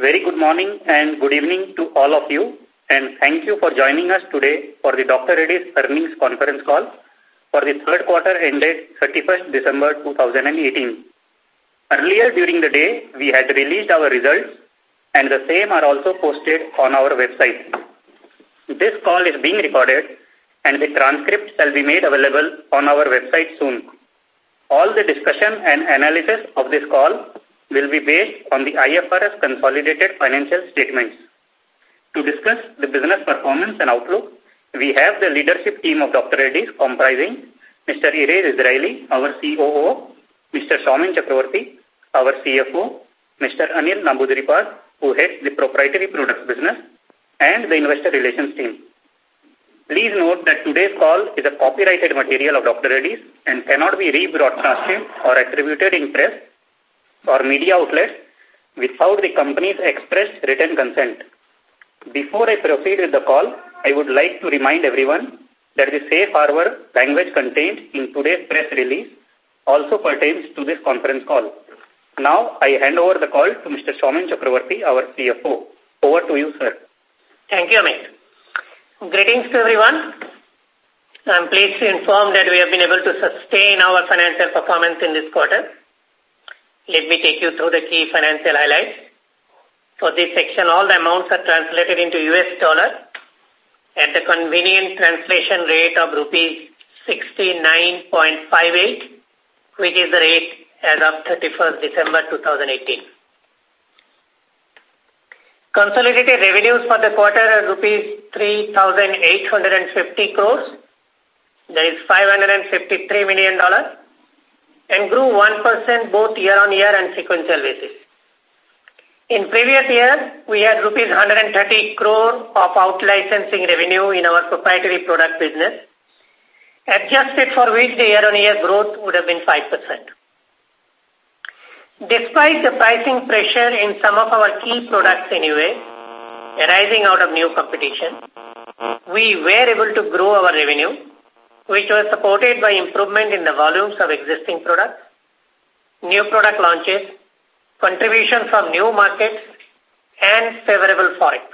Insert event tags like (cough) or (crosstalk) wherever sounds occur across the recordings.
Very good morning and good evening to all of you and thank you for joining us today for the Dr. Reddy's earnings conference call for the third quarter ended 31st December 2018. Earlier during the day, we had released our results and the same are also posted on our website. This call is being recorded and the transcript shall be made available on our website soon. All the discussion and analysis of this call will be based on the IFRS consolidated financial statements. To discuss the business performance and outlook, we have the leadership team of Dr. Reddy's comprising Mr. Erez Israeli, our COO, Mr. Saumen Chakraborty, our CFO, Mr. Anil Namboodiripad, who heads the proprietary products business, and the investor relations team. Please note that today's call is a copyrighted material of Dr. Reddy's and cannot be rebroadcasted or attributed in press or media outlets without the company's expressed written consent. Before I proceed with the call, I would like to remind everyone that the safe harbor language contained in today's press release also pertains to this conference call. Now, I hand over the call to Mr. Saumen Chakraborty, our CFO. Over to you, sir. Thank you, Amit. Greetings to everyone. I'm pleased to inform that we have been able to sustain our financial performance in this quarter. Let me take you through the key financial highlights. For this section, all the amounts are translated into US dollar at the convenient translation rate of rupees 69.58, which is the rate as of 31st December 2018. Consolidated revenues for the quarter are rupees 3,850 crores, that is $553 million, and grew 1% both year-on-year and sequential basis. In previous year, we had rupees 130 crore of out-licensing revenue in our proprietary product business, adjusted for which the year-on-year growth would have been 5%. Despite the pricing pressure in some of our key products US, arising out of new competition, we were able to grow our revenue which was supported by improvement in the volumes of existing products, new product launches, contribution from new markets, and favorable forex.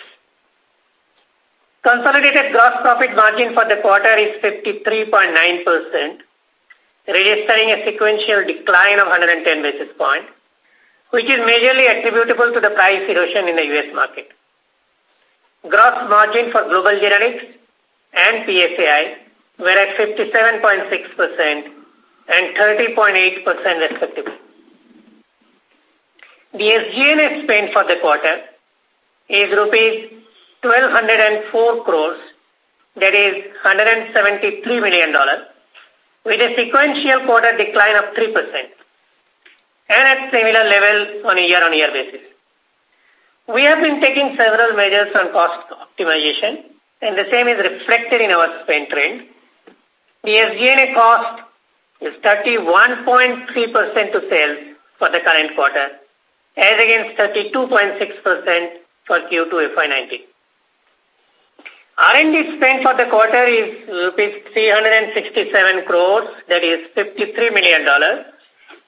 Consolidated gross profit margin for the quarter is 53.9%, registering a sequential decline of 110 basis points, which is majorly attributable to the price erosion in the US market. Gross margin for global generics and PSAI were at 57.6% and 30.8% respectively. The SG&A spend for the quarter is rupees 1204 crores, that is $173 million, with a sequential quarter decline of 3% and at similar level on a year-on-year basis. We have been taking several measures on cost optimization and the same is reflected in our spend trend the SG&A cost is 31.3% to sales for the current quarter, as against 32.6% for Q2 FY19. R&D spend for the quarter is rupees 367 crores, that is $53 million,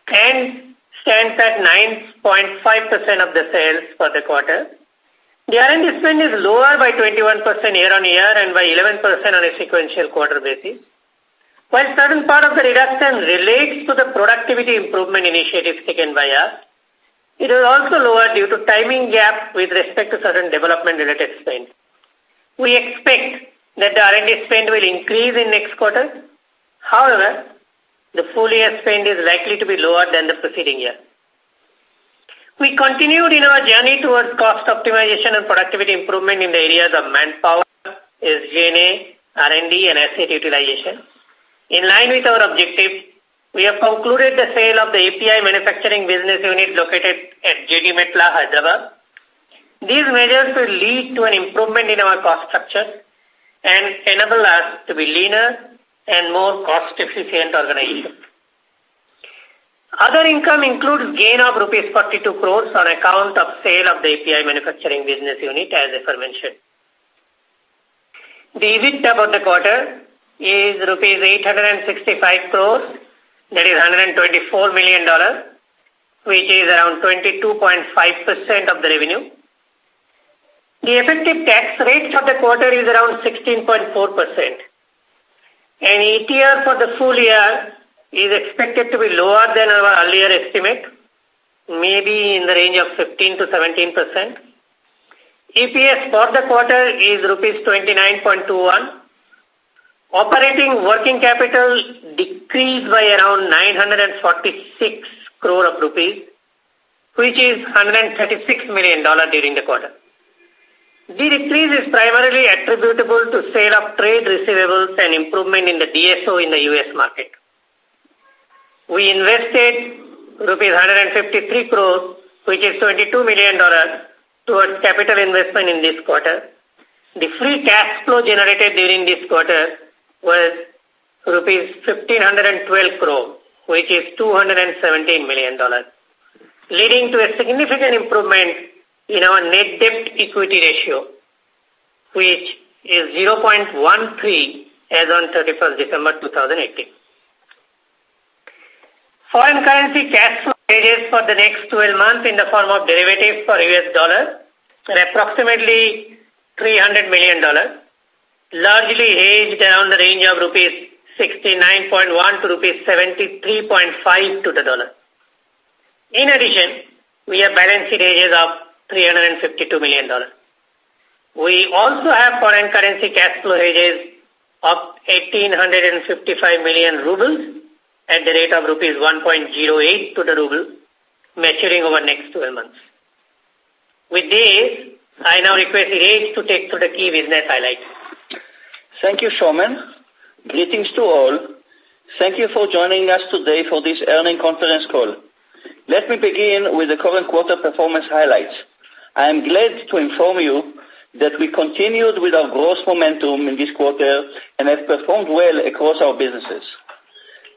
and stands at 9.5% of the sales for the quarter. The R&D spend is lower by 21% year-on-year and by 11% on a sequential quarter basis. While certain part of the reduction relates to the productivity improvement initiatives taken by us, it is also lower due to timing gap with respect to certain development-related spend. We expect that the R&D spend will increase in next quarter. However, the full year spend is likely to be lower than the preceding year. We continued in our journey towards cost optimization and productivity improvement in the areas of manpower, SG&A, R&D, and asset utilization. In line with our objective, we have concluded the sale of the API manufacturing business unit located at Jeedimetla, Hyderabad. These measures will lead to an improvement in our cost structure and enable us to be leaner and more cost-efficient organization. Other income includes gain of rupees 42 crores on account of sale of the API manufacturing business unit as aforementioned. The EBITDA for the quarter is rupees 865 crores, that is $124 million, which is around 22.5% of the revenue The effective tax rate for the quarter is around 16.4%. And ETR for the full year is expected to be lower than our earlier estimate, maybe in the range of 15 to 17 percent. EPS for the quarter is rupees 29.21. Operating working capital decreased by around 946 crore of rupees, which is $136 million during the quarter. The decrease is primarily attributable to sale of trade receivables and improvement in the DSO in the U.S. market. We invested rupees 153 crores, which is $22 million, towards capital investment in this quarter. The free cash flow generated during this quarter was rupees 1512 crore, which is $217 million, leading to a significant improvement in our net debt equity ratio, which is 0.13 as on 31st December 2018. Foreign currency cash flow for the next 12 months in the form of derivatives for US dollar approximately $300 million, largely hedged around the range of rupees 69.1 to rupees 73.5 to the dollar. In addition, we have balance sheet hedges of $352 million. We also have foreign currency cash flow hedges of 1855 million rubles at the rate of rupees 1.08 to the ruble, maturing over next 12 months. With this, I now request Hitesh to take to the key business highlights. Thank you, Saumen. Greetings to all. Thank you for joining us today for this earning conference call. Let me begin with the current quarter performance highlights. I am glad to inform you that we continued with our growth momentum in this quarter and have performed well across our businesses.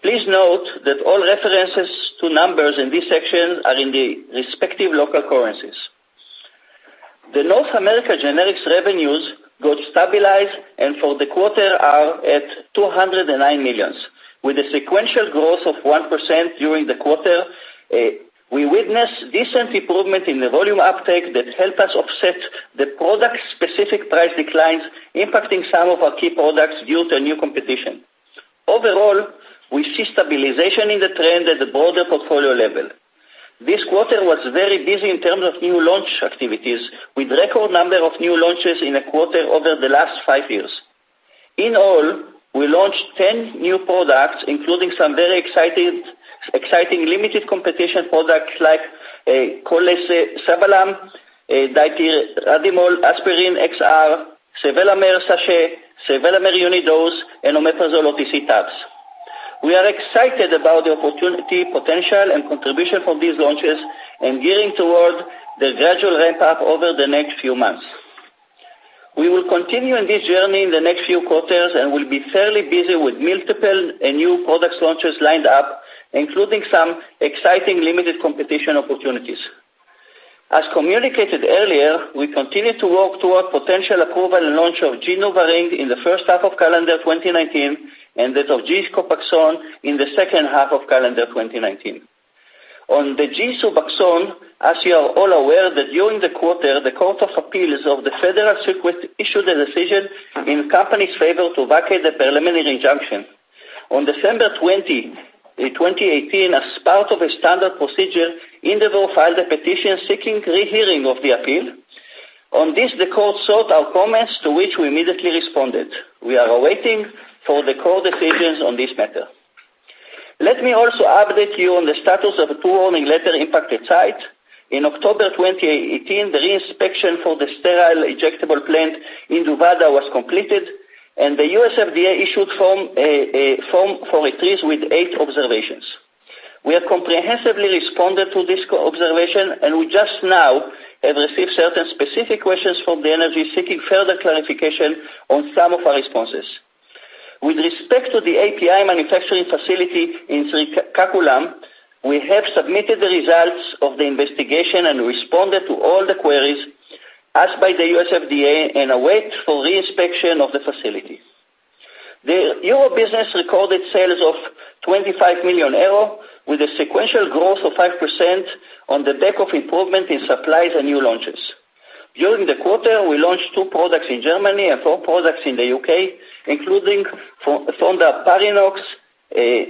Please note that all references to numbers in this section are in the respective local currencies. The North America generics revenues got stabilized and for the quarter are at 209 million, with a sequential growth of 1% during the quarter, eh, we witnessed decent improvement in the volume uptake that helped us offset the product-specific price declines impacting some of our key products due to new competition. Overall, we see stabilization in the trend at the broader portfolio level. This quarter was very busy in terms of new launch activities, with record number of new launches in a quarter over the last five years. In all, we launched 10 new products, including some very exciting exciting limited competition products like uh, Colesevelam, uh, Dipyridamole Aspirin XR, Sevelamer Sachet, Sevelamer Unidose, and Omeprazole OTC tabs. We are excited about the opportunity, potential, and contribution from these launches and gearing toward the gradual ramp-up over the next few months. We will continue in this journey in the next few quarters and will be fairly busy with multiple and new product launches lined up including some exciting limited competition opportunities. As communicated earlier, we continue to work toward potential approval and launch of G NuvaRing in the first half of calendar 2019 and that of G Copaxone in the second half of calendar 2019. On the G Suboxone, as you are all aware that during the quarter, the Court of Appeals of the Federal Circuit issued a decision in company's favor to vacate the preliminary injunction. On December 20, eh, 2018, as part of a standard procedure, Indivior filed a petition seeking rehearing of the appeal. On this, the court sought our comments, to which we immediately responded. We are awaiting for the court decisions on this matter. Let me also update you on the status of a two warning letter impacted site. In October 2018, the reinspection for the sterile injectable plant in Duvvada was completed and the US FDA issued Form, a, a form 483s with eight observations. We have comprehensively responded to this observation, and we just now have received certain specific questions from the NRG seeking further clarification on some of our responses. With respect to the API manufacturing facility in Srikakulam, we have submitted the results of the investigation and responded to all the queries asked by the US FDA and await for reinspection of the facility. The Euro business recorded sales of 25 million euro with a sequential growth of 5% on the back of improvement in supplies and new launches. During the quarter, we launched two products in Germany and four products in the UK, including Fondaparinux, uh,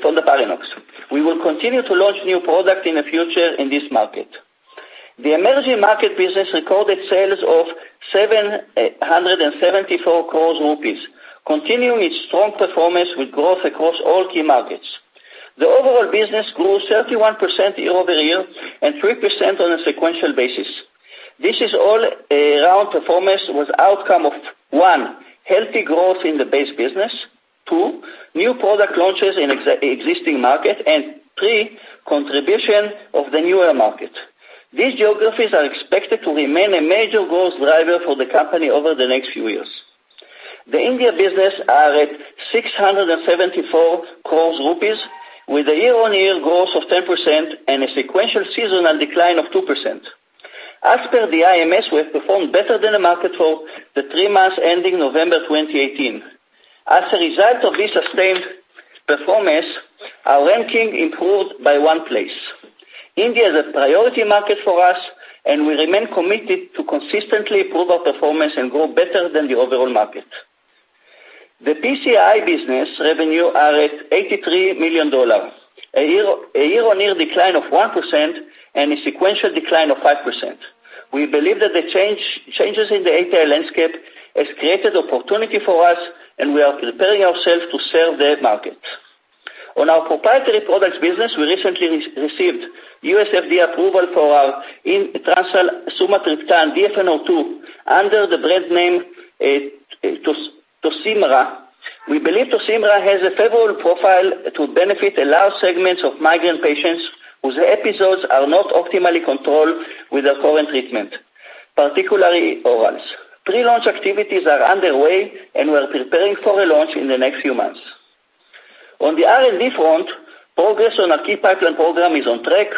Fondaparinux. We will continue to launch new products in the future in this market. The emerging market business recorded sales of 774 crores rupees, continuing its strong performance with growth across all key markets. The overall business grew 31% year-over-year and 3% on a sequential basis. This is all uh, around performance was outcome of one, healthy growth in the base business, two, new product launches in ex existing market, and three, contribution of the newer market. These geographies are expected to remain a major growth driver for the company over the next few years. The India business are at 674 crores rupees, with a year-on-year growth of 10% and a sequential seasonal decline of 2%. As per the IMS, we have performed better than the market for the three months ending November 2018. As a result of this sustained performance, our ranking improved by one place. India is a priority market for us, and we remain committed to consistently improve our performance and grow better than the overall market. The PSAI business revenue are at $83 million, a year-on-year decline of 1% and a sequential decline of 5%. We believe that the change, changes in the API landscape has created opportunity for us, and we are preparing ourselves to serve the market. On our proprietary products business, we recently re received US FDA approval for our intranasal sumatriptan DFN-02 under the brand name uh, Tosymra. We believe Tosymra has a favorable profile to benefit a large segment of migraine patients whose episodes are not optimally controlled with their current treatment, particularly orals. Pre-launch activities are underway, and we are preparing for a launch in the next few months. On the R&D front, progress on our key pipeline program is on track.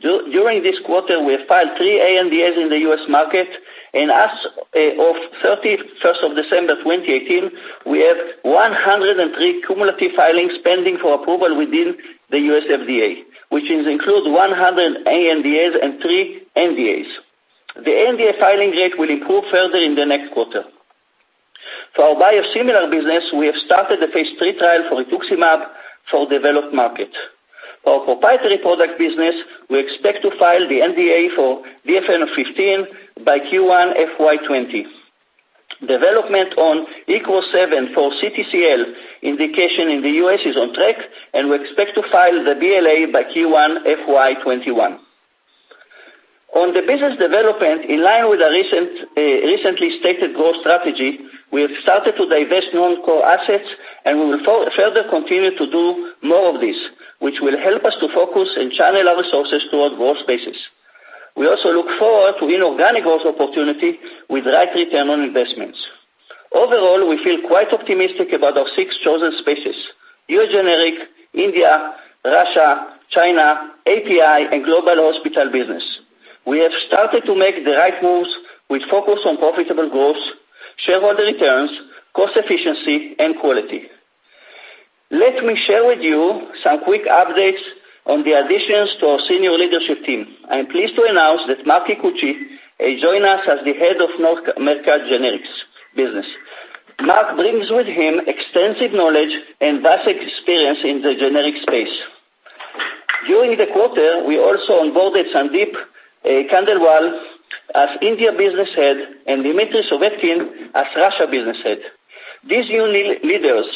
During this quarter, we have filed three ANDAs in the U.S. market, and as uh, of 31st of December 2018, we have 103 cumulative filings pending for approval within the U.S. FDA, which includes 100 ANDAs and three NDAs. The NDA filing rate will improve further in the next quarter. For our biosimilar business, we have started the phase 3 trial for rituximab for developed market. For our proprietary product business, we expect to file the NDA for DFN-15 by Q1 FY20. Development on EQUO7 for CTCL indication in the U.S. is on track, and we expect to file the BLA by Q1 FY21. On the business development, in line with our recent, uh, recently stated growth strategy, we have started to divest non-core assets, and we will further continue to do more of this which will help us to focus and channel our resources toward growth spaces. We also look forward to inorganic growth opportunity with right return on investments. Overall, we feel quite optimistic about our six chosen spaces, US generic, India, Russia, China, API, and global hospital business. We have started to make the right moves with focus on profitable growth, shareholder returns, cost efficiency, and quality. Let me share with you some quick updates on the additions to our senior leadership team. I am pleased to announce that Mark Kikuchi has joined us as the head of North America Generics business. Mark brings with him extensive knowledge and vast experience in the generic space. During the quarter, we also onboarded Sandeep uh, Khandelwal as India business head and Dmitry Sovetkin as Russia business head. These new leaders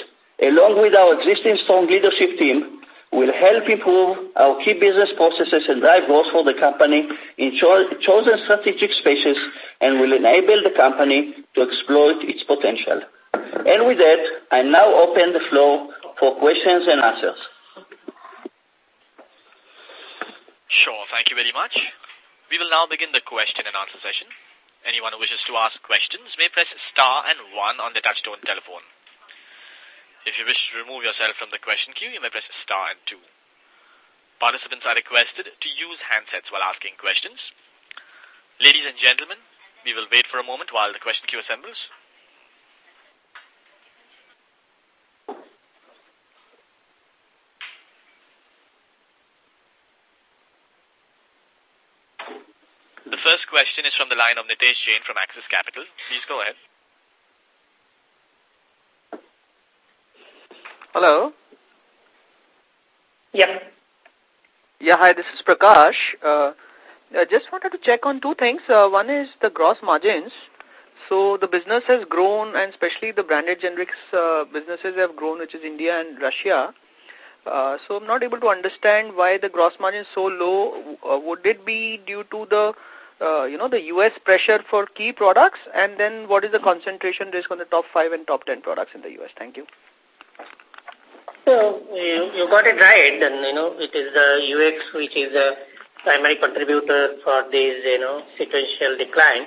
along with our existing strong leadership team, will help improve our key business processes and drive growth for the company in cho chosen strategic spaces and will enable the company to exploit its potential. And with that, I now open the floor for questions and answers. Sure, thank you very much. We will now begin the question and answer session. Anyone who wishes to ask questions may press star and one on the touchtone telephone. If you wish to remove yourself from the question queue, you may press star and two. Participants are requested to use handsets while asking questions. Ladies and gentlemen, we will wait for a moment while the question queue assembles. The first question is from the line of Nitesh Jain from Axis Capital. Please go ahead. Hello. Yep. Yeah, hi, this is Prakash. Uh, I just wanted to check on two things. Uh, one is the gross margins. So the business has grown, and especially the branded generics uh, businesses have grown, which is India and Russia. Uh, so I'm not able to understand why the gross margin is so low. Uh, would it be due to the, uh, you know, the U.S. pressure for key products? And then what is the concentration risk on the top five and top ten products in the U.S.? Thank you. So you, you got it right. And, you know, it is the UX which is the primary contributor for this, you know, sequential decline.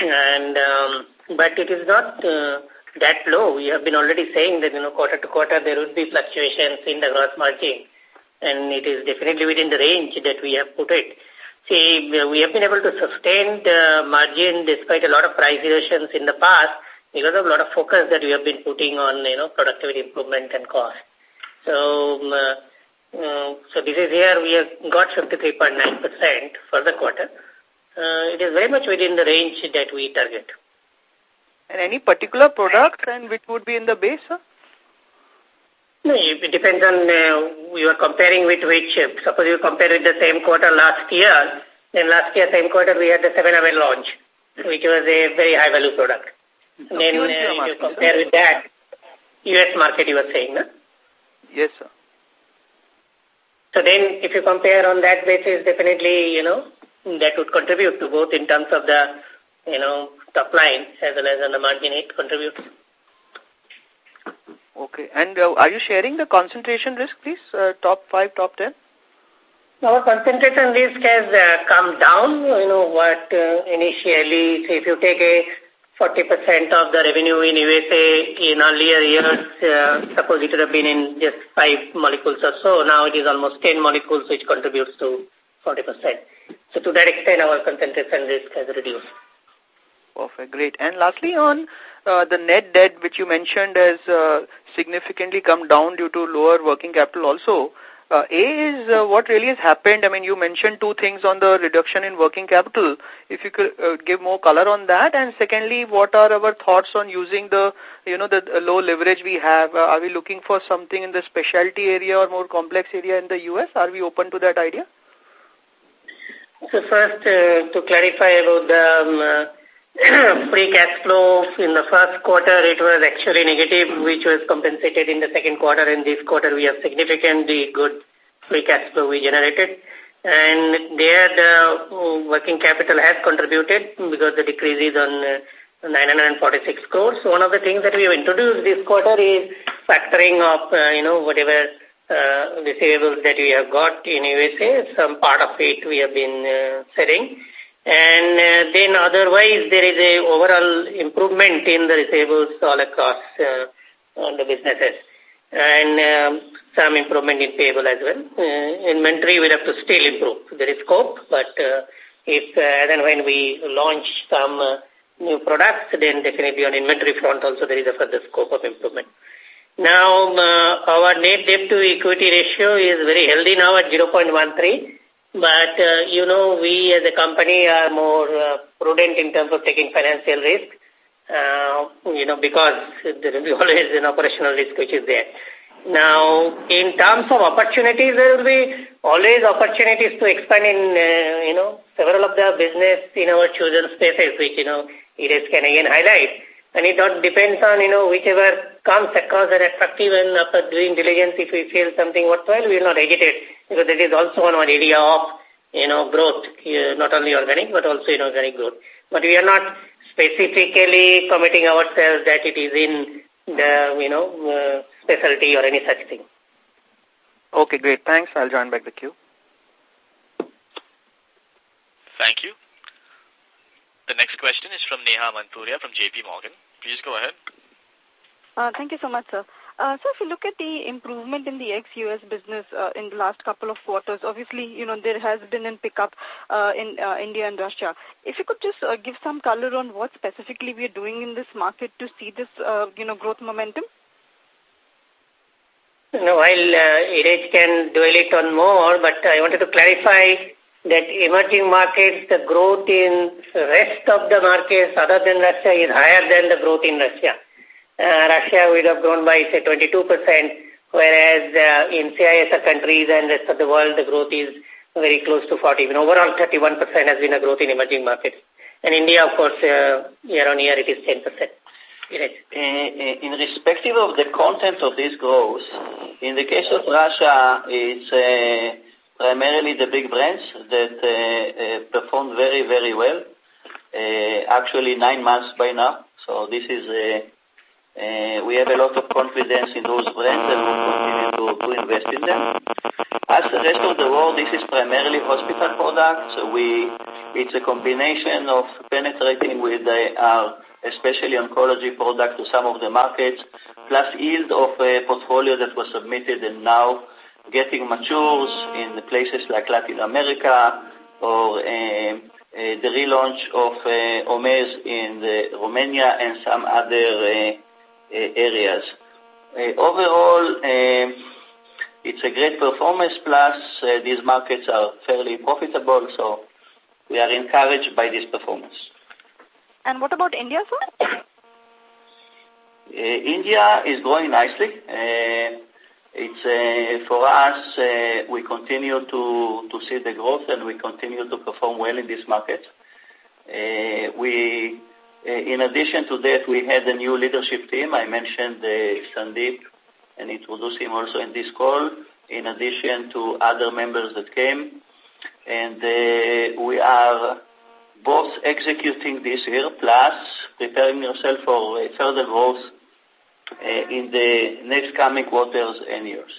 And, um, but it is not uh, that low. We have been already saying that, you know, quarter to quarter there would be fluctuations in the gross margin. And it is definitely within the range that we have put it. See, we have been able to sustain the margin despite a lot of price erosions in the past because of a lot of focus that we have been putting on, you know, productivity improvement and cost. So, um, uh, uh, so this is here we have got 53.9% for the quarter. Uh, it is very much within the range that we target. And any particular product and which would be in the base, sir? No, it depends on uh, you are comparing with which. Uh, suppose you compare with the same quarter last year, then last year same quarter we had the 7 Away launch, which was a very high value product. So then uh, you compare with that, US market you were saying, no? Yes, sir. So then if you compare on that basis, definitely, you know, that would contribute to both in terms of the, you know, top line as well as on the margin it contributes. Okay. And uh, are you sharing the concentration risk, please? Uh, top 5, top 10? Our concentration risk has uh, come down. You know, what uh, initially, so if you take a 40% of the revenue in USA in earlier years, uh, suppose it would have been in just 5 molecules or so, now it is almost 10 molecules which contributes to 40%. So to that extent, our concentration risk has reduced. Perfect, great. And lastly, on uh, the net debt, which you mentioned has uh, significantly come down due to lower working capital also. Uh, a is uh, what really has happened. I mean, you mentioned two things on the reduction in working capital. If you could uh, give more color on that. And secondly, what are our thoughts on using the, you know, the low leverage we have? Uh, are we looking for something in the specialty area or more complex area in the U.S.? Are we open to that idea? So first, uh, to clarify about the um, (clears throat) free cash flow in the first quarter, it was actually negative, which was compensated in the second quarter. And this quarter, we have significantly good free cash flow we generated. And there, the uh, working capital has contributed because the decrease is on uh, 946 crores. So one of the things that we have introduced this quarter is factoring of, uh, you know, whatever uh, receivables that we have got in USA. Some part of it we have been uh, selling. And uh, then otherwise there is a overall improvement in the receivables all across uh, the businesses. And um, some improvement in payable as well. Uh, inventory will have to still improve. There is scope, but if uh, and when we launch some new products, then definitely on inventory front also there is a further scope of improvement. Now, our net debt to equity ratio is very healthy now at 0.13. But, uh, you know, we as a company are more uh, prudent in terms of taking financial risk, uh, you know, because there will be (laughs) always an operational risk which is there. Now, in terms of opportunities, there will be always opportunities to expand in, uh, you know, several of the business in our chosen spaces, which, you know, it is can again highlight. And it all depends on, you know, whichever comes across as attractive and after doing diligence, if we feel something worthwhile, we will not hesitate because that is also one area of, you know, growth, not only organic but also inorganic growth. But we are not specifically committing ourselves that it is in the, you know, uh, specialty or any such thing. Okay, great. Thanks. I'll join back the queue. Thank you. The next question is from Neha Manpuria from JP Morgan. Please go ahead. Uh, thank you so much, sir. Uh, so if you look at the improvement in the ex-US business uh, in the last couple of quarters, obviously, you know, there has been a pickup uh, in uh, India and Russia. If you could just uh, give some color on what specifically we are doing in this market to see this, uh, you know, growth momentum? No, while uh, Erez can dwell it on more, but I wanted to clarify that emerging markets, the growth in rest of the markets other than Russia is higher than the growth in Russia. Uh, Russia would have grown by, say, 22%, whereas uh, in CIS countries and rest of the world, the growth is very close to 40. Even overall, 31% has been a growth in emerging markets. And India, of course, uh, year on year, it is 10%. In, in respective of the content of this growth, in the case of Russia, it's uh, primarily the big brands that uh, uh, performed very, very well. Actually, nine months by now. So this is, we have a lot of confidence in those brands and we'll continue to, to invest in them. As the rest of the world, this is primarily hospital products. We, it's a combination of penetrating with our especially oncology product to some of the markets, plus yield of a portfolio that was submitted and now getting matures in places like Latin America or uh, uh, the relaunch of uh, Omez in Romania and some other uh, uh, areas. Uh, overall, it's a great performance, plus these markets are fairly profitable, so we are encouraged by this performance. And what about India, sir? India is growing nicely. It's uh, for us, uh, we continue to, to see the growth and we continue to perform well in this market. Uh, we, uh, in addition to that, we had a new leadership team. I mentioned uh, Sandeep and introduced him also in this call, in addition to other members that came. And uh, we are both executing this year, plus preparing yourself for further growth uh, in the next coming quarters and years.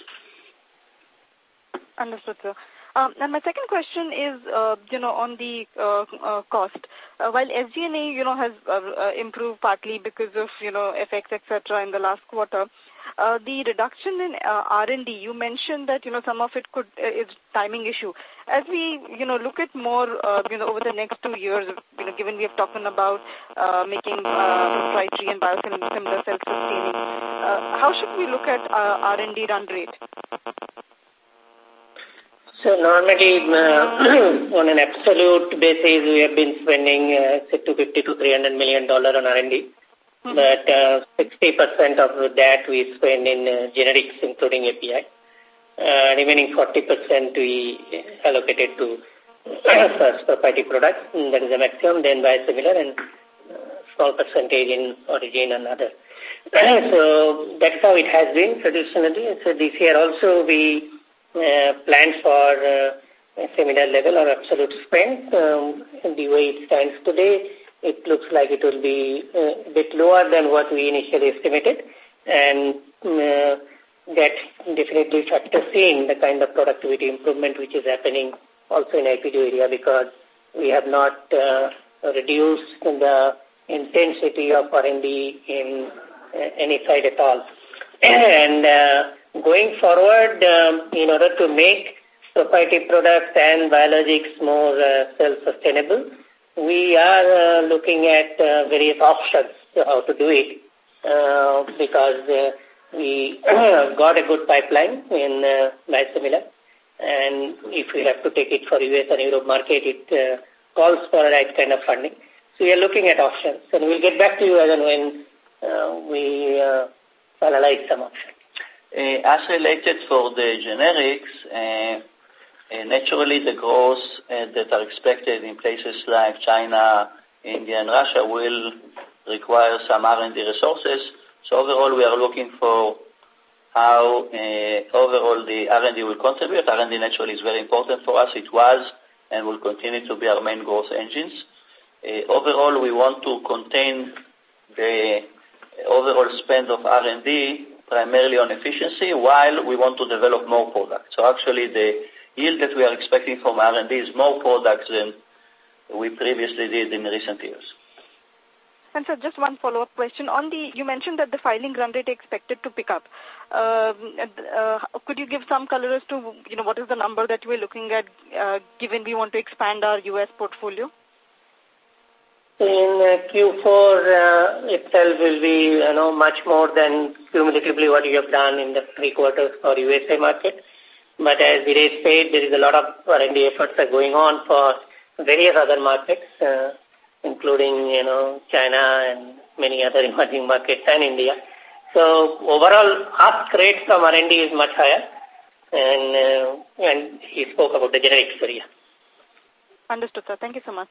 Understood, sir. Um, and my second question is, uh, you know, on the uh, uh, cost. Uh, while SG&A, you know, has uh, uh, improved partly because of, you know, FX, etc. in the last quarter, uh, the reduction in uh, R&D, you mentioned that, you know, some of it could uh, is timing issue. As we, you know, look at more, uh, you know, over the next two years, you know, given we have talked about uh, making uh, proprietary and biosimilar self-sustaining, uh, how should we look at uh, R&D run rate? So normally, uh, (clears throat) on an absolute basis, we have been spending uh, say 250 to 300 million dollar on R&D. Mm -hmm. But 60% uh, of that we spend in uh, generics, including API. Uh, remaining 40% we allocated to (clears throat) first proprietary products, that is the maximum, then biosimilar, and small percentage in Aurigene and other. (clears throat) so that's how it has been traditionally. So this year also we uh, planned for uh, a similar level or absolute spend. Um, the way it stands today, it looks like it will be uh, a bit lower than what we initially estimated. And uh, that definitely factors in the kind of productivity improvement which is happening also in IPD area because we have not uh, reduced the intensity of R&D in uh, any side at all. (clears throat) and uh, Going forward, um, in order to make proprietary products and biologics more uh, self-sustainable, we are uh, looking at uh, various options how to do it uh, because uh, we (clears throat) got a good pipeline in uh, biosimilar and if we have to take it for US and Europe market, it uh, calls for right kind of funding. So we are looking at options and we'll get back to you as and when uh, we uh, analyze some options. Uh, as related for the generics, uh, uh, naturally the growth that are expected in places like China, India, and Russia will require some R&D resources. So overall, we are looking for how overall the R&D will contribute. R&D naturally is very important for us. It was and will continue to be our main growth engines. overall, we want to contain the overall spend of R&D primarily on efficiency while we want to develop more products. So actually the yield that we are expecting from R&D is more products than we previously did in recent years. And so just one follow-up question. On the, you mentioned that the filing run rate expected to pick up. Um, uh, could you give some color as to, you know, what is the number that we're looking at, uh, given we want to expand our U.S. portfolio? In uh, Q4 uh, itself will be, you know, much more than cumulatively what you have done in the three quarters for USA market. But as Virej said, there is a lot of R&D efforts are going on for various other markets, uh, including, you know, China and many other (laughs) emerging markets and India. So overall, ask rate from R&D is much higher. And, uh, and he spoke about the generics area. Understood, sir. Thank you so much.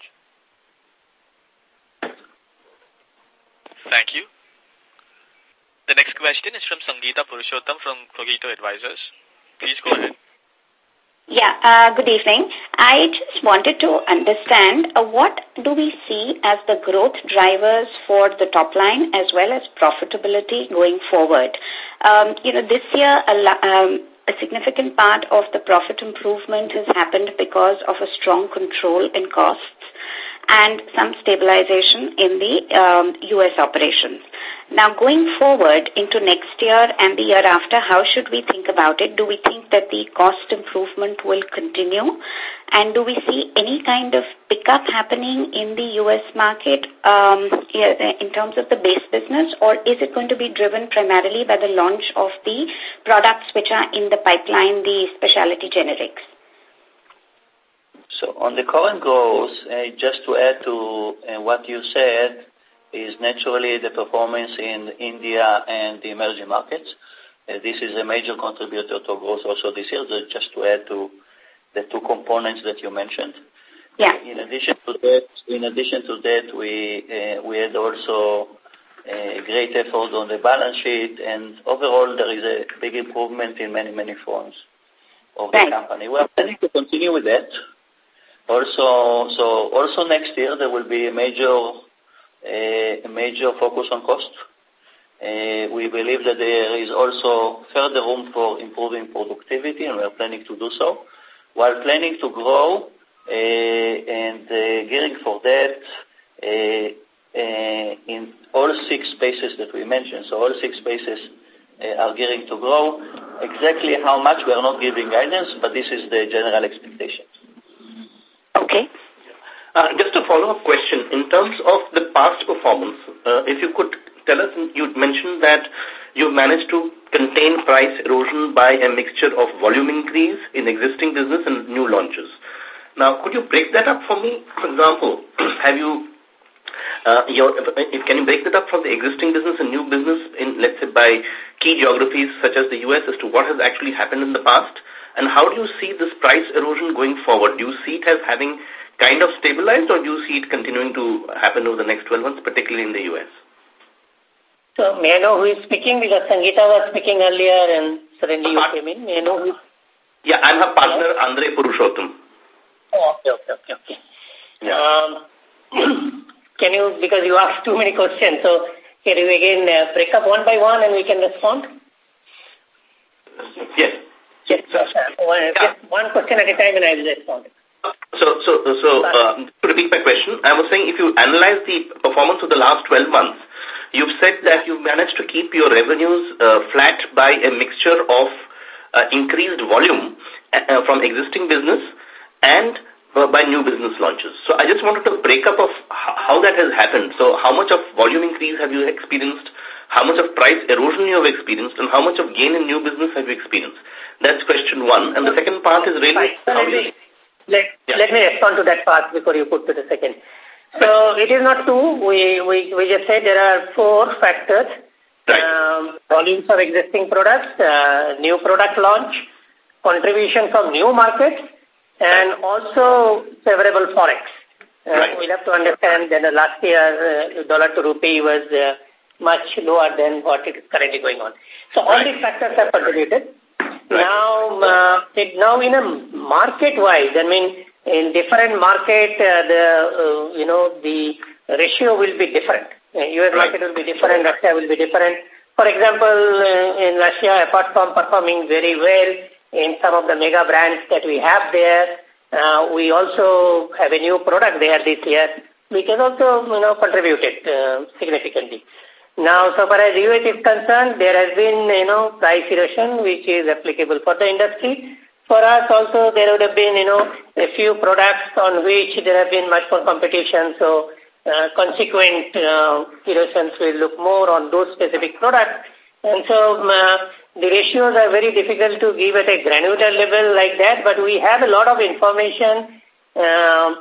Thank you. The next question is from Sangeeta Purushottam from Cogito Advisors. Please go ahead. Yeah, uh, good evening. I just wanted to understand uh, what do we see as the growth drivers for the top line as well as profitability going forward. Um, you know, this year a, um, a significant part of the profit improvement has happened because of a strong control in costs and some stabilization in the um, U.S. operations. Now, going forward into next year and the year after, how should we think about it? Do we think that the cost improvement will continue? And do we see any kind of pickup happening in the U.S. market um, in terms of the base business, or is it going to be driven primarily by the launch of the products which are in the pipeline, the specialty generics? So on the current growth, uh, just to add to uh, what you said, is naturally the performance in India and the emerging markets. Uh, this is a major contributor to growth also this year, just to add to the two components that you mentioned. Yeah. In addition to that, in addition to that, we uh, we had also a great effort on the balance sheet, and overall there is a big improvement in many many fronts of the right. company. We are planning to continue with that. Also, so also next year there will be a major, uh, a major focus on cost. Uh, we believe that there is also further room for improving productivity, and we are planning to do so, while planning to grow uh, and uh, gearing for that uh, uh, in all six spaces that we mentioned. So all six spaces uh, are gearing to grow. Exactly how much we are not giving guidance, but this is the general expectation. Okay. Uh, just a follow-up question. In terms of the past performance, uh, if you could tell us, you mentioned that you managed to contain price erosion by a mixture of volume increase in existing business and new launches. Now, could you break that up for me? For example, (clears throat) have you, uh, your, can you break that up from the existing business and new business in, let's say, by key geographies such as the U.S. as to what has actually happened in the past? And how do you see this price erosion going forward? Do you see it as having kind of stabilized or do you see it continuing to happen over the next 12 months, particularly in the U.S.? So may I know who is speaking? Because Sangeeta was speaking earlier and suddenly you came in. May I know who Yeah, I'm her partner, yeah. Andre Purushottam. Oh, okay, okay, okay, okay. Yeah. Um, (clears throat) can you, because you asked too many questions, so can you again uh, break up one by one and we can respond? Yes. Yes, one, yeah. one question at a time and I will respond. So, so, so uh, to repeat my question, I was saying if you analyze the performance of the last 12 months, you've said that you've managed to keep your revenues uh, flat by a mixture of uh, increased volume uh, from existing business and uh, by new business launches. So I just wanted to break up of how that has happened. So how much of volume increase have you experienced? How much of price erosion you have experienced? And how much of gain in new business have you experienced? That's question one. And the second part is really how you... Let, yeah. let me respond to that part before you put to the second. So it is not two. We, we, we just said there are four factors. Right. Um, volumes of existing products, uh, new product launch, contribution from new markets, and also favorable forex. Uh, right. We'll have to understand that the last year uh, dollar to rupee was uh, much lower than what is currently going on. So all right. these factors have contributed. Right. Now, uh, it, now in a market-wise, I mean, in different market, uh, the, uh, you know, the ratio will be different. Uh, U.S. Right. market will be different, Russia will be different. For example, uh, in Russia, apart from performing very well in some of the mega brands that we have there, uh, we also have a new product there this year, which has also, you know, contributed uh, significantly. Now, so far as US is concerned, there has been, you know, price erosion which is applicable for the industry. For us also, there would have been, you know, a few products on which there have been much more competition. So, uh, consequent uh, erosions will look more on those specific products. And so uh, the ratios are very difficult to give at a granular level like that, but we have a lot of information uh,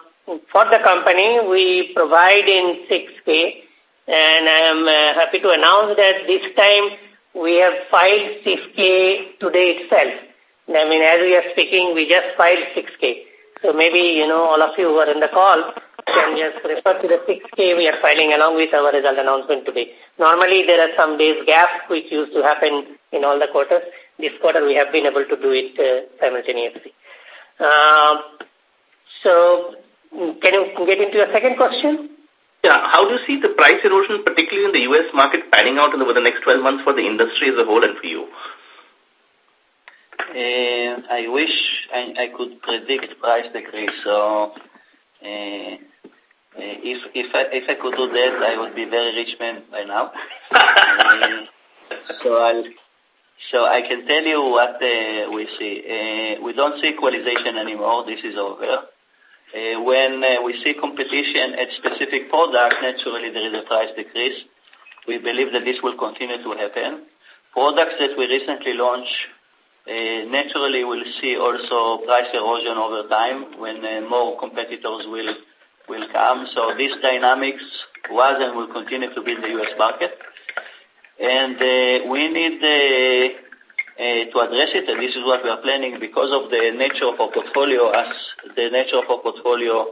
for the company. We provide in 6K, and I'm uh, happy to announce that this time we have filed 6K today itself. I mean, as we are speaking, we just filed 6K. So maybe, you know, all of you who are in the call can just refer to the 6K we are filing along with our result announcement today. Normally, there are some days gap which used to happen in all the quarters. This quarter, we have been able to do it uh, simultaneously. Uh, so, can you get into your second question? Yeah. How do you see the price erosion, particularly in the U.S. market, panning out over the next 12 months for the industry as a whole and for you? Uh, I wish I, I could predict price decrease. So, uh, if if I if I could do that, I would be very rich man by now. uh, (laughs) so I'll so I can tell you what uh, we see. Uh, we don't see equalization anymore. This is over. Uh, when uh, we see competition at specific products, naturally there is a price decrease. We believe that this will continue to happen. Products that we recently launched uh, naturally will see also price erosion over time when more competitors will will come. So this dynamics was and will continue to be in the U.S. market. And uh, we need uh, to address it, and this is what we are planning because of the nature of our portfolio, as the nature of our portfolio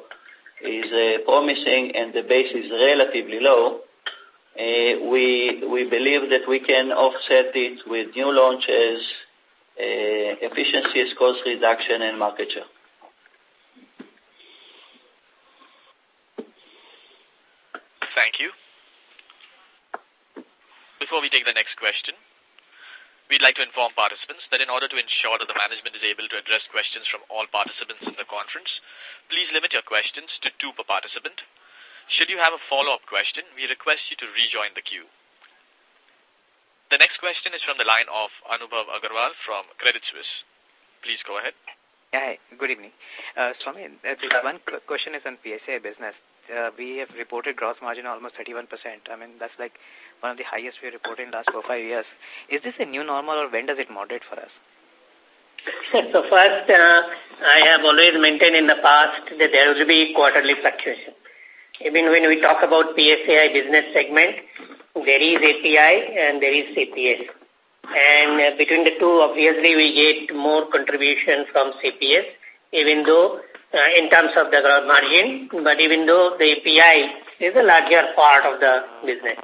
is uh, promising and the base is relatively low, uh, we, we believe that we can offset it with new launches, uh, efficiencies, cost reduction, and market share. Thank you. Before we take the next question, We'd like to inform participants that in order to ensure that the management is able to address questions from all participants in the conference, please limit your questions to two per participant. Should you have a follow-up question, we request you to rejoin the queue. The next question is from the line of Anubhav Agarwal from Credit Suisse. Please go ahead. Hi, good evening. Uh, Swami, uh, one question is on PSAI business. Uh, we have reported gross margin almost 31%. I mean, that's like one of the highest we reported in the last four five years. Is this a new normal or when does it moderate for us? (laughs) so first, uh, I have always maintained in the past that there will be quarterly fluctuation. Even when we talk about PSAI business segment, there is API and there is CPS. And uh, between the two, obviously, we get more contribution from CPS, even though uh, in terms of the gross margin, but even though the API is a larger part of the business.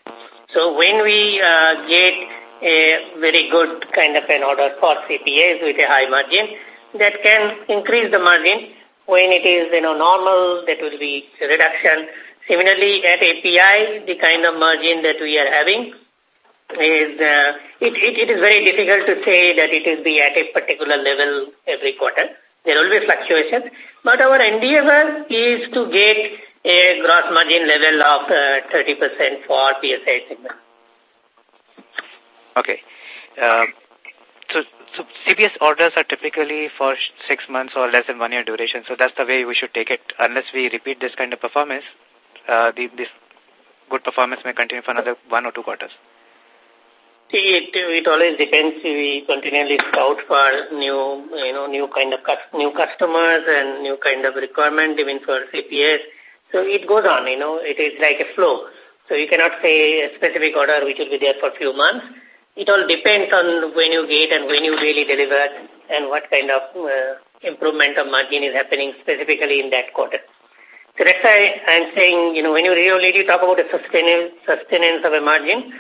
So when we uh, get a very good kind of an order for CPS with a high margin, that can increase the margin. When it is, you know, normal, that will be a reduction. Similarly, at API, the kind of margin that we are having is, uh, it, it, it is very difficult to say that it will be at a particular level every quarter. There will be fluctuations. But our endeavor is to get a gross margin level of 30% uh, for PSAI segment. Okay. Uh, so, so CPS orders are typically for six months or less than one year duration. So that's the way we should take it. Unless we repeat this kind of performance, uh, the, this good performance may continue for another one or two quarters. See, it, it always depends. We continually scout for new, you know, new kind of new customers and new kind of requirement even for CPS. So it goes on, you know, it is like a flow. So you cannot say a specific order which will be there for a few months. It all depends on when you get and when you really deliver and what kind of uh, improvement of margin is happening specifically in that quarter. So that's why I'm saying, you know, when you really talk about a sustenance, sustenance of a margin,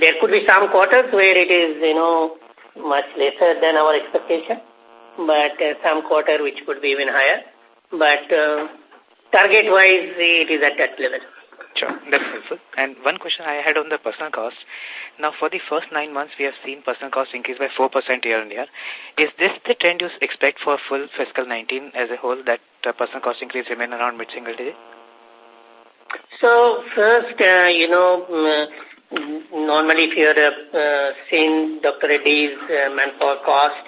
there could be some quarters where it is, you know, much lesser than our expectation, but uh, some quarter which could be even higher. But uh, target-wise, it is at that level. Sure, that's helpful. And one question I had on the personal cost. Now, for the first nine months, we have seen personal cost increase by 4% year on year. Is this the trend you expect for full fiscal 19 as a whole, that uh, personal cost increase remain around mid-single digit? So, first, uh, you know, mm, normally if you have uh, seen Dr. Reddy's uh, manpower cost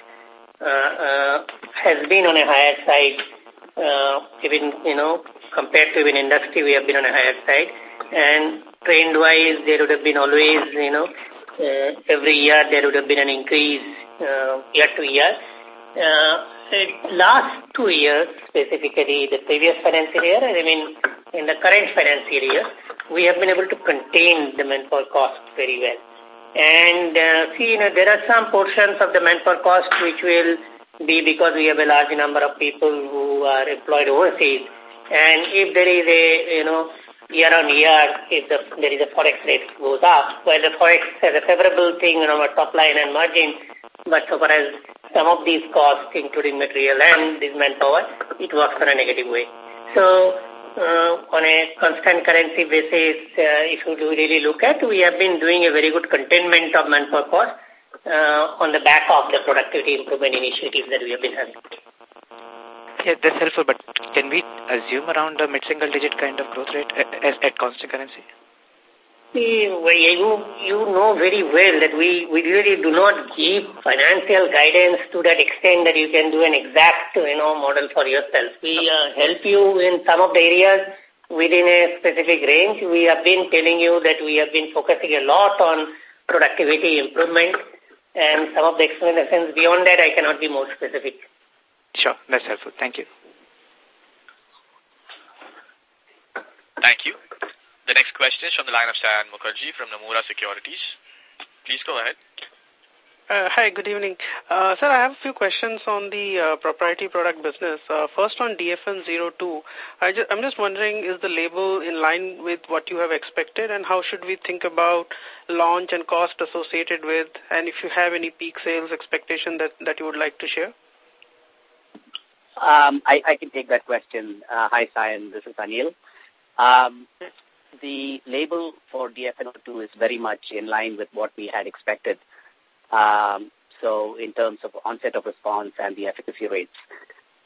uh, uh, has been on a higher side, uh, even, you know, compared to even industry, we have been on a higher side. And trend-wise, there would have been always, you know, uh, every year there would have been an increase uh, year to year. Uh, last two years, specifically the previous financial year, I mean in the current financial year, we have been able to contain the manpower cost very well. And uh, see, you know, there are some portions of the manpower cost which will be because we have a large number of people who are employed overseas. And if there is a, you know, year on year, if the, there is a forex rate goes up, well, the forex has a favorable thing on our top line and margin, but so far as some of these costs, including material and this manpower, it works in a negative way. So, uh, on a constant currency basis, uh, if you really look at, we have been doing a very good containment of manpower cost uh, on the back of the productivity improvement initiatives that we have been having. Yeah, that's helpful, but can we assume around a mid-single digit kind of growth rate at, at constant currency? You, you know very well that we, we really do not give financial guidance to that extent that you can do an exact, you know, model for yourself. We uh, help you in some of the areas within a specific range. We have been telling you that we have been focusing a lot on productivity improvement and some of the explanations beyond that I cannot be more specific. Sure, that's helpful. Thank you. Thank you. The next question is from the line of Saion Mukherjee from Nomura Securities. Please go ahead. Uh, hi, good evening. Uh, sir, I have a few questions on the uh, proprietary product business. Uh, first on DFN-02. I ju I'm just wondering, is the label in line with what you have expected and how should we think about launch and cost associated with and if you have any peak sales expectation that, that you would like to share? Um, I, I can take that question. Uh, hi, Saion. This is Anil. Um, the label for DFN-02 is very much in line with what we had expected. Um, so in terms of onset of response and the efficacy rates.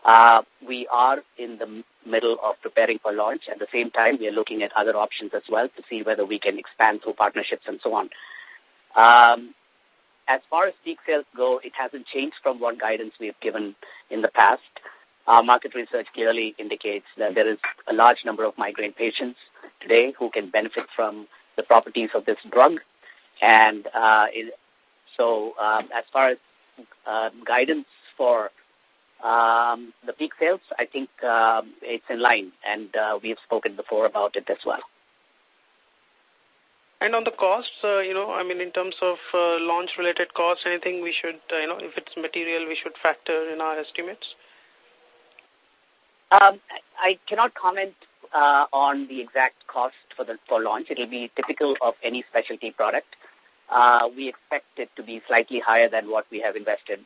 Uh, we are in the middle of preparing for launch. At the same time, we are looking at other options as well to see whether we can expand through partnerships and so on. Um, as far as peak sales go, it hasn't changed from what guidance we have given in the past. Our market research clearly indicates that there is a large number of migraine patients today who can benefit from the properties of this drug. And uh, it, so um, as far as uh, guidance for um, the peak sales, I think um, it's in line, and uh, we have spoken before about it as well. And on the costs, uh, you know, I mean, in terms of uh, launch-related costs, anything we should, uh, you know, if it's material, we should factor in our estimates? Um, I cannot comment uh, on the exact cost for the for launch. It will be typical of any specialty product. Uh, we expect it to be slightly higher than what we have invested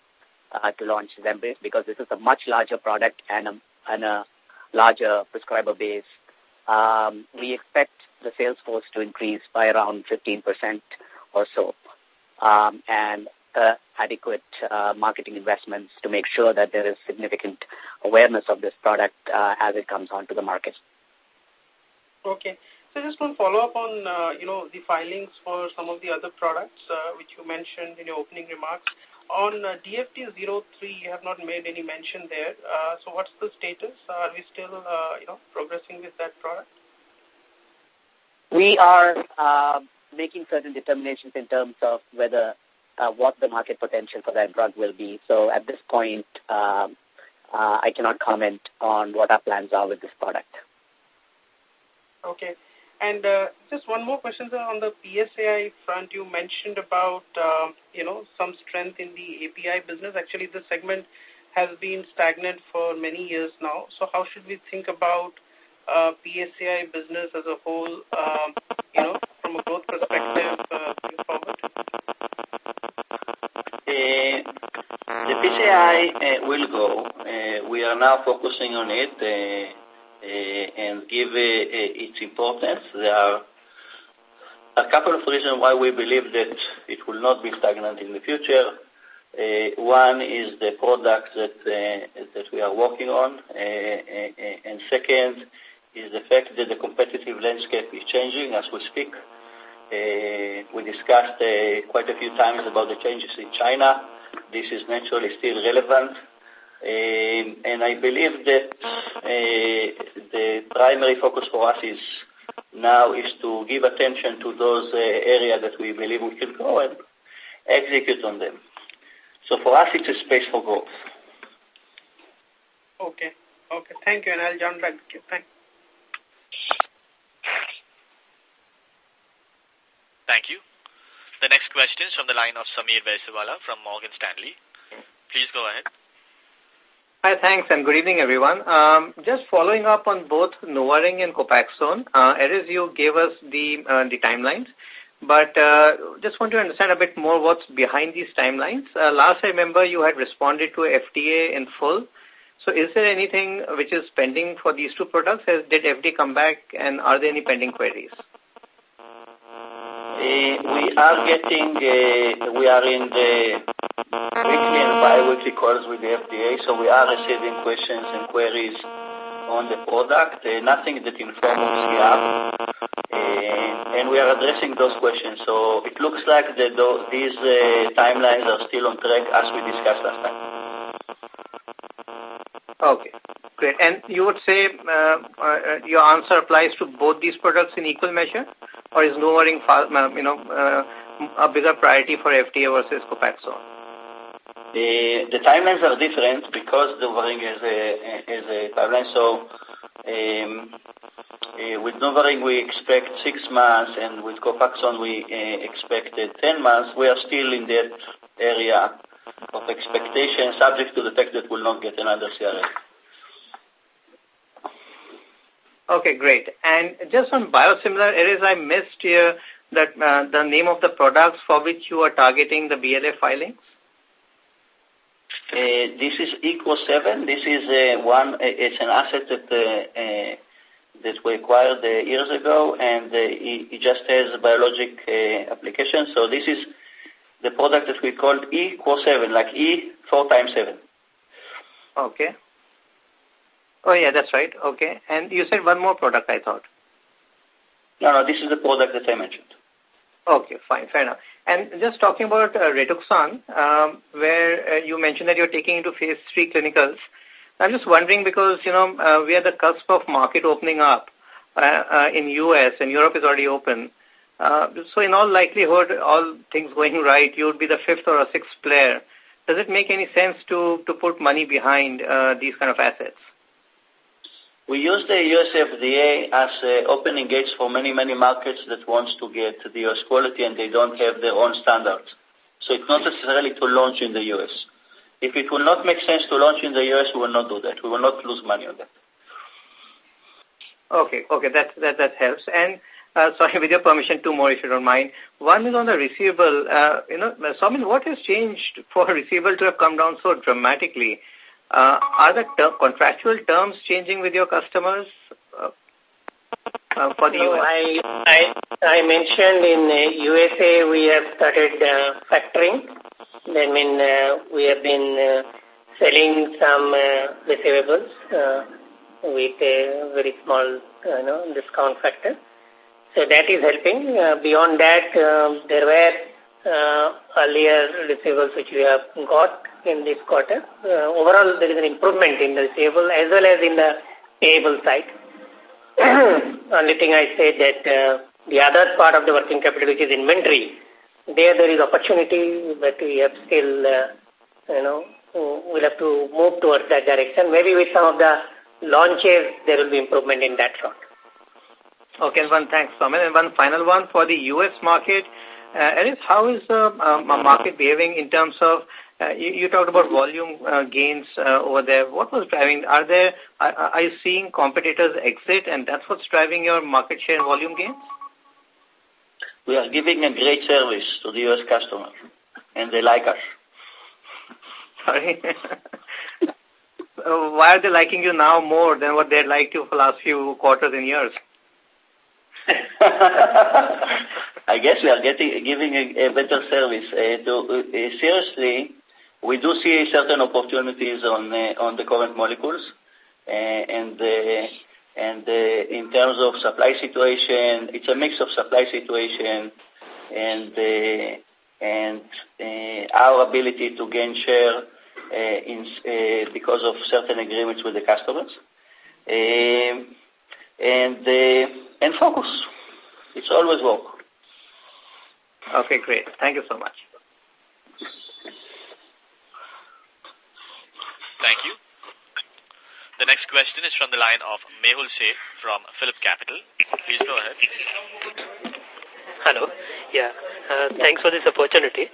uh, to launch Zembrace because this is a much larger product and a, and a larger prescriber base. Um, we expect the sales force to increase by around 15% or so. Um, and uh, adequate uh, marketing investments to make sure that there is significant awareness of this product uh, as it comes onto the market. Okay. So just one follow-up on, uh, you know, the filings for some of the other products uh, which you mentioned in your opening remarks. On uh, DFT03, you have not made any mention there. Uh, so what's the status? Are we still, uh, you know, progressing with that product? We are uh, making certain determinations in terms of whether uh, what the market potential for that drug will be. So at this point, um, uh, I cannot comment on what our plans are with this product. Okay. And uh, just one more question, sir. On the PSAI front, you mentioned about, uh, you know, some strength in the API business. Actually, this segment has been stagnant for many years now. So how should we think about uh, PSAI business as a whole, um, you know, from a growth perspective uh, going forward? Uh, the PSAI uh, will go. Uh, we are now focusing on it. Uh, uh, and give uh, uh, its importance. There are a couple of reasons why we believe that it will not be stagnant in the future. Uh, one is the product that uh, that we are working on, uh, and second is the fact that the competitive landscape is changing as we speak. Uh, we discussed uh, quite a few times about the changes in China. This is naturally still relevant. Um, and I believe that uh, the primary focus for us is now is to give attention to those uh, areas that we believe we can grow and execute on them. So for us, it's a space for growth. Okay. Okay. Thank you. And I'll jump back. Thanks. Thank you. The next question is from the line of Sameer Baisiwala from Morgan Stanley. Please go ahead. Hi, thanks, and good evening, everyone. Um, just following up on both NuvaRing and Copaxone, uh, Erez, you gave us the, uh, the timelines, but uh, just want to understand a bit more what's behind these timelines. Uh, last I remember you had responded to FDA in full. So is there anything which is pending for these two products? Has, did FDA come back and are there any pending queries? We are getting, uh, we are in the weekly and bi-weekly calls with the FDA, so we are receiving questions and queries on the product, uh, nothing that informs CR, uh, and we are addressing those questions. So it looks like that these timelines are still on track as we discussed last time. Okay, great. And you would say uh, your answer applies to both these products in equal measure, or is NuvaRing, uh, you know, uh, a bigger priority for FDA versus Copaxone? The, the timelines are different because the NuvaRing is a, is a timeline. So um, uh, with NuvaRing we expect six months and with Copaxone we uh, expected 10 months. We are still in that area of expectation subject to the fact that we'll not get another CRL. Okay, great. And just on biosimilar areas, I missed here that uh, the name of the products for which you are targeting the BLA filings. Uh, this is Equal 7. This is uh, one, uh, it's an asset that, uh, uh, that we acquired uh, years ago and uh, it, it just has a biologic uh, application. So this is the product that we called Equal 7, like E 4 times 7. Okay. Oh, yeah, that's right. Okay. And you said one more product, I thought. No, no, this is the product that I mentioned. Okay, fine, fair enough. And just talking about uh, um, where uh, you mentioned that you're taking into phase three clinicals. I'm just wondering because, you know, uh, we are the cusp of market opening up uh, uh, in U.S. and Europe is already open. Uh, so in all likelihood, all things going right, you would be the fifth or a sixth player. Does it make any sense to, to put money behind uh, these kind of assets? We use the US FDA as opening gates for many, many markets that wants to get the US quality and they don't have their own standards. So it's not necessarily to launch in the US. If it will not make sense to launch in the US, we will not do that. We will not lose money on that. Okay, okay, that, that, that helps. And uh, sorry, (laughs) with your permission, two more if you don't mind. One is on the receivable. Uh, you know, Saumen, what has changed (laughs) for receivable to have come down so dramatically? Uh, are the ter contractual terms changing with your customers uh, uh, for the no, US? I, I, I mentioned in uh, USA we have started uh, factoring. I mean, uh, we have been uh, selling some uh, receivables uh, with a very small uh, you know, discount factor. So that is helping. Uh, beyond that, uh, there were earlier receivables which we have got in this quarter. Uh, overall, there is an improvement in the receivable as well as in the payable side. (clears throat) Only thing I say that uh, the other part of the working capital, which is inventory, there there is opportunity, but we have still, uh, you know, we'll have to move towards that direction. Maybe with some of the launches, there will be improvement in that front. Okay, one thanks, Saumen. And one final one for the U.S. market. Uh, Erez, how is the uh, market behaving in terms of uh, you, you, talked about volume uh, gains uh, over there. What was driving? Are there are, are you seeing competitors exit, and that's what's driving your market share and volume gains? We are giving a great service to the U.S. customers, and they like us. (laughs) Sorry. Why are they liking you now more than what they liked you for the last few quarters and years? (laughs) I guess we are getting giving a, a better service. Uh, to, uh, seriously, we do see certain opportunities on uh, on the current molecules, uh, and uh, and uh, in terms of supply situation, it's a mix of supply situation and uh, and uh, our ability to gain share uh, in uh, because of certain agreements with the customers, uh, and. Uh, and focus. It's always work. Okay, great. Thank you so much. Thank you. The next question is from the line of Mehul Sheth from PhillipCapital. Please go ahead. Hello. Yeah. Uh, thanks for this opportunity.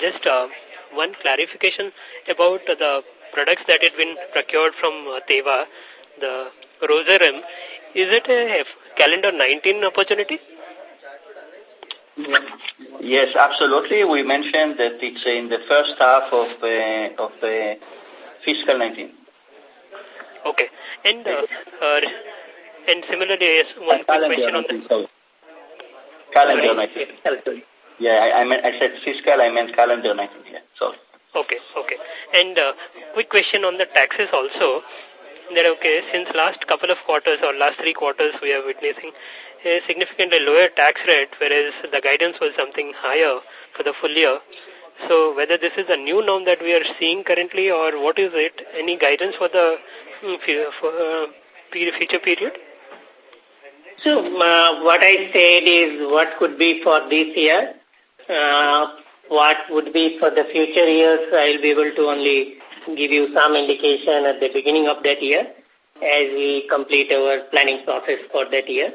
Just uh, one clarification about the products that had been procured from uh, Teva, the Roserim. Is it a calendar 19 opportunity? Yes, absolutely. We mentioned that it's in the first half of uh, of uh, fiscal 19. Okay. And uh, uh, and similarly, yes, one quick question on the... Calendar 19. Yeah, I, I, meant, I said fiscal, I meant calendar 19. Yeah, sorry. Okay, okay. And uh, quick question on the taxes also. That okay, since last couple of quarters or last three quarters, we are witnessing a significantly lower tax rate, whereas the guidance was something higher for the full year. So whether this is a new norm that we are seeing currently or what is it? Any guidance for the hmm, for, uh, future period? So uh, what I said is what could be for this year. Uh, what would be for the future years, I'll be able to only give you some indication at the beginning of that year as we complete our planning process for that year.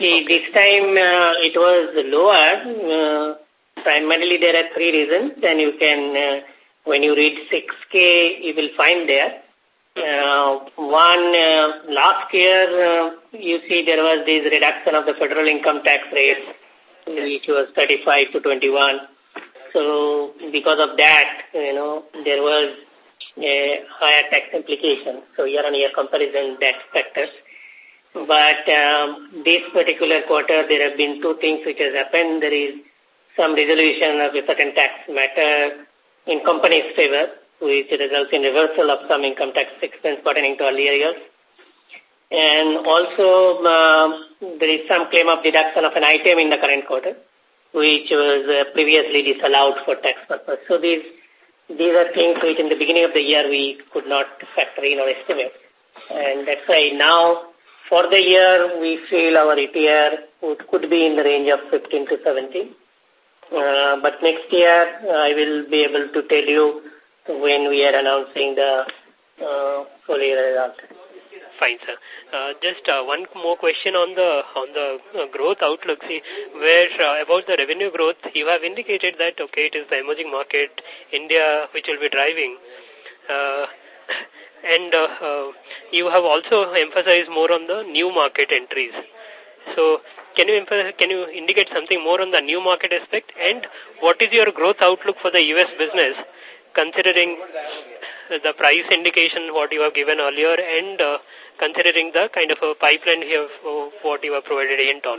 See, this time uh, it was lower. Uh, Primarily, there are three reasons, and you can, uh, when you read 6K, you will find there. Uh, one, uh, last year, uh, you see there was this reduction of the federal income tax rate, which was 35 to 21. So, because of that, you know, there was a higher tax implication. So, year-on-year -year comparison, that factors. But um, this particular quarter, there have been two things which has happened. There is some resolution of a certain tax matter in company's favor, which results in reversal of some income tax expense pertaining to earlier years. And also, uh, there is some claim of deduction of an item in the current quarter, which was uh, previously disallowed for tax purpose. So these these are things which in the beginning of the year we could not factor in or estimate. And that's why now, for the year, we feel our ETR would, could be in the range of 15 to 17. Uh, but next year, uh, I will be able to tell you when we are announcing the uh, full year result. Fine, sir. Uh, just uh, one more question on the on the uh, growth outlook. See, where uh, about the revenue growth, you have indicated that okay, it is the emerging market, India, which will be driving, uh, and uh, uh, you have also emphasized more on the new market entries. So, can you can you indicate something more on the new market aspect and what is your growth outlook for the U.S. business considering the price indication what you have given earlier and uh, considering the kind of a pipeline here of what you have provided hint on?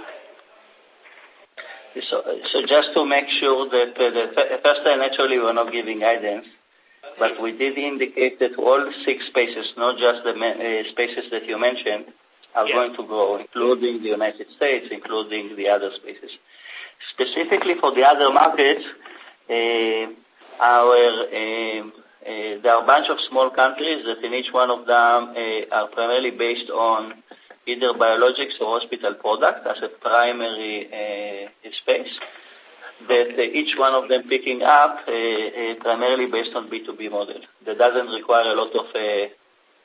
So, so just to make sure that uh, first time naturally we're not giving guidance, but we did indicate that all six spaces, not just the uh, spaces that you mentioned, are yes. going to grow, including the United States, including the other spaces. Specifically for the other markets, uh, our uh, uh, there are a bunch of small countries that in each one of them uh, are primarily based on either biologics or hospital product as a primary uh, space that uh, each one of them picking up uh, uh, primarily based on B2B model. That doesn't require a lot of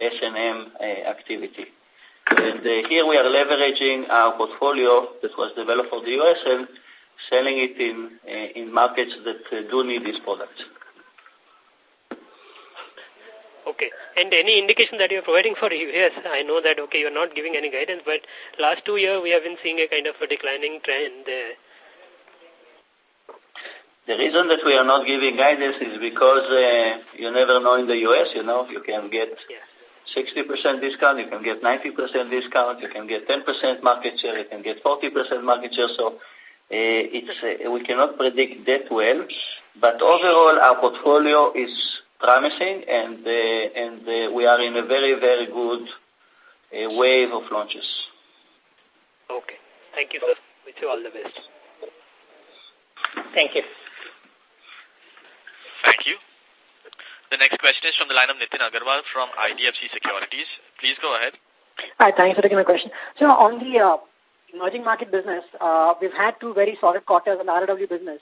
S&M activity. And here we are leveraging our portfolio that was developed for the U.S. and selling it in in markets that do need these products. Okay. And any indication that you're providing for U.S.? I know that, okay, you're not giving any guidance, but last two years we have been seeing a kind of a declining trend there. The reason that we are not giving guidance is because uh, you never know in the U.S., you know, you can get 60% discount, you can get 90% discount, you can get 10% market share, you can get 40% market share. So uh, it's uh, we cannot predict that well. But overall, our portfolio is promising, and uh, and uh, we are in a very very good uh, wave of launches. Okay, thank you, sir. Wish you all the best. Thank you. Thank you. The next question is from the line of Nitin Agarwal from IDFC Securities. Please go ahead. Hi, thanks for taking my question. So on the uh, emerging market business, uh, we've had two very solid quarters in the ROW business.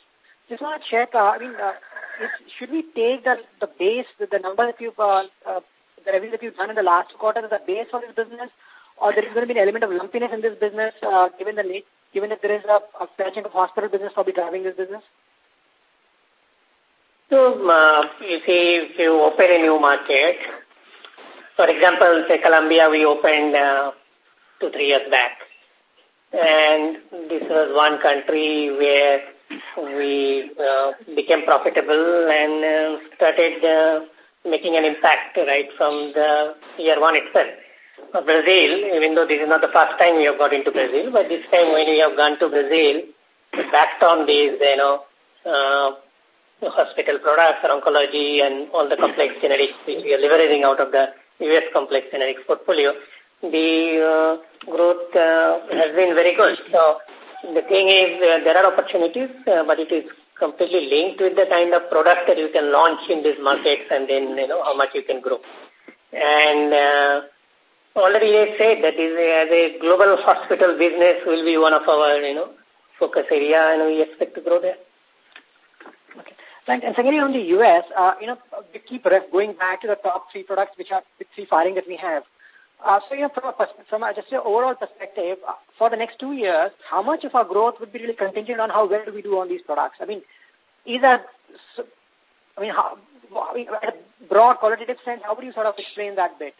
Just want to check, uh, I mean, uh, should we take the, the base, the, the number that you've, uh, uh, the revenue that you've done in the last quarter as a base for this business, or there is going to be an element of lumpiness in this business, uh, given the given that there is a, a of hospital business probably driving this business? So, uh, you see, if you open a new market, for example, say Colombia, we opened uh, two, three years back. And this was one country where we uh, became profitable and uh, started uh, making an impact right from the year one itself. Brazil, even though this is not the first time we have got into Brazil, but this time when we have gone to Brazil, backed on these, you know, uh, hospital products, oncology, and all the complex generics which we are leveraging out of the U.S. complex generics portfolio, the uh, growth uh, has been very good. So the thing is, uh, there are opportunities, uh, but it is completely linked with the kind of product that you can launch in these markets and then, you know, how much you can grow. And uh, already I said that is as a global hospital business will be one of our, you know, focus area and we expect to grow there. And secondly, on the U.S., uh, you know, we keep going back to the top three products, which are the three filing that we have. Uh, so, you know, from, a, from a, just an overall perspective, uh, for the next two years, how much of our growth would be really contingent on how well do we do on these products? I mean, is that, I mean, how, at a broad qualitative sense, how would you sort of explain that bit?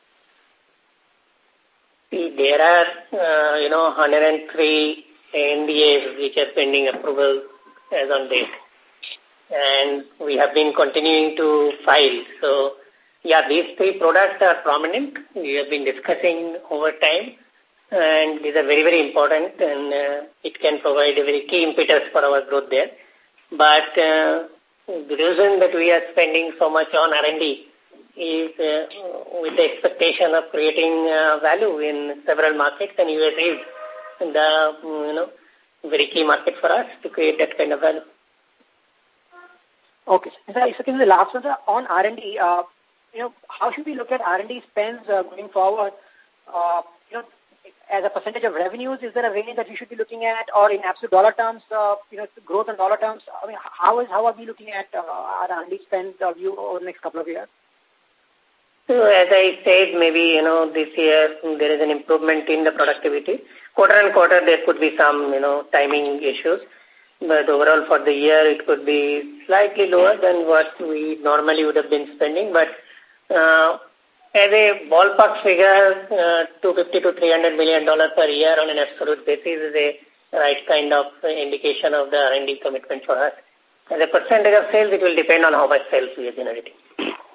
There are, uh, you know, 103 ANDAs which are pending approval as on date and we have been continuing to file. So, yeah, these three products are prominent. We have been discussing over time, and these are very, very important, and uh, it can provide a very key impetus for our growth there. But uh, the reason that we are spending so much on R&D is uh, with the expectation of creating uh, value in several markets, and US is the, you know, very key market for us to create that kind of value. Okay. And sir, second, the last one, on R&D, uh, you know, how should we look at R&D spends uh, going forward? Uh, you know, as a percentage of revenues, is there a range that we should be looking at, or in absolute dollar terms, uh, you know, growth in dollar terms? I mean, how is how are we looking at uh, our R&D spend uh, view over the next couple of years? So as I said, maybe, you know, this year there is an improvement in the productivity. Quarter and quarter there could be some, you know, timing issues but overall for the year it could be slightly lower than what we normally would have been spending. But uh, as a ballpark figure, uh, 250 to 300 million dollars per year on an absolute basis is a right kind of indication of the R&D commitment for us. As a percentage of sales, it will depend on how much sales we are generating.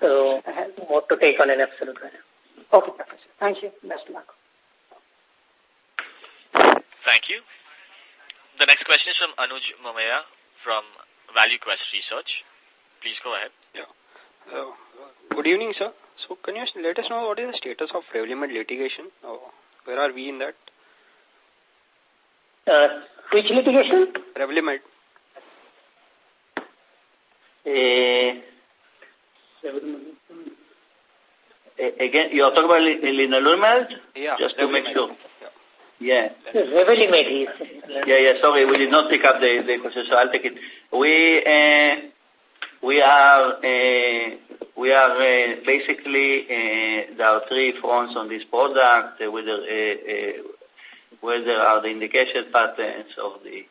So, more to take on an absolute value. Okay, Professor. Thank you. Best of luck. Thank you. The next question is from Anuj Momaya from ValueQuest Research. Please go ahead. Yeah. Uh, good evening, sir. So, can you let us know what is the status of Revlimid litigation? Oh, where are we in that? Uh, which litigation? Revlimid. Uh, again, you are talking about Lenalidomide? Yeah. Just to make sure. Yeah. Revlimid. Yeah, yeah, sorry, we did not pick up the, the question, so I'll take it. We, uh, we are, uh, we are uh, basically, uh, there are three fronts on this product, uh, whether, uh, uh, whether are the indication patents or the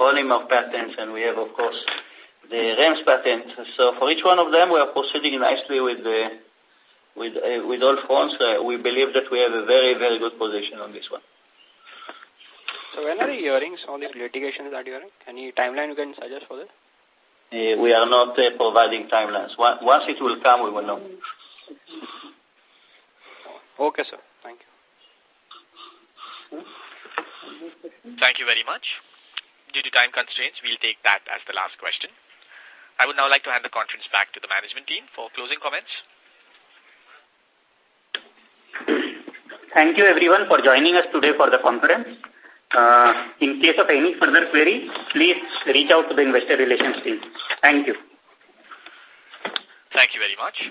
polymorph patents, and we have, of course, the REMS patent. So for each one of them, we are proceeding nicely with the, with, uh, with all fronts. Uh, we believe that we have a very, very good position on this one. So when are the hearings on these litigations that you are Any timeline you can suggest for this? Uh, we are not uh, providing timelines. Once it will come, we will know. Okay, sir. Thank you. Thank you very much. Due to time constraints, we'll take that as the last question. I would now like to hand the conference back to the management team for closing comments. Thank you everyone for joining us today for the conference. Uh, in case of any further query, please reach out to the investor relations team. Thank you. Thank you very much.